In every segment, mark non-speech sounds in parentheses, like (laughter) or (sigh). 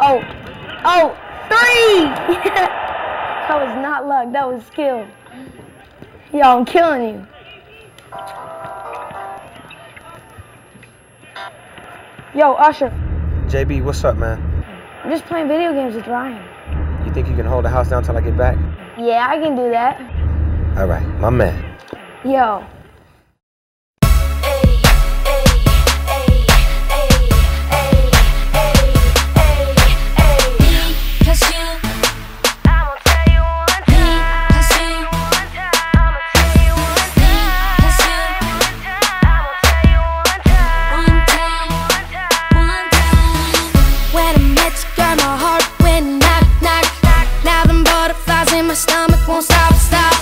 Oh, oh, three! (laughs) that was not luck, that was skill. Yo, I'm killing you. Yo, Usher. JB, what's up, man? I'm just playing video games with Ryan. You think you can hold the house down till I get back? Yeah, I can do that. All right, my man. Yo, stop.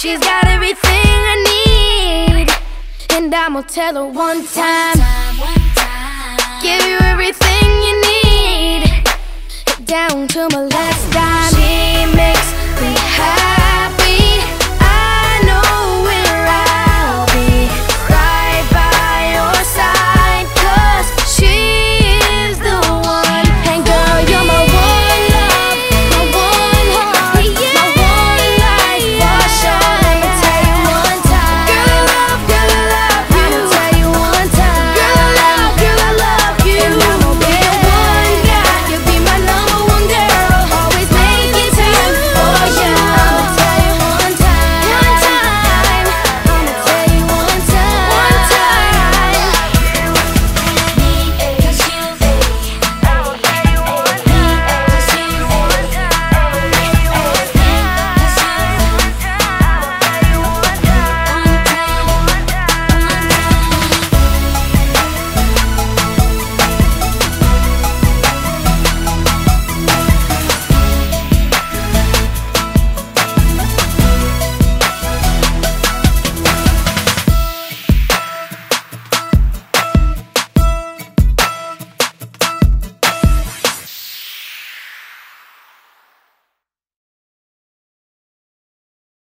She's got everything I need. And I'ma tell her one time. Give you everything you need. Down to my last.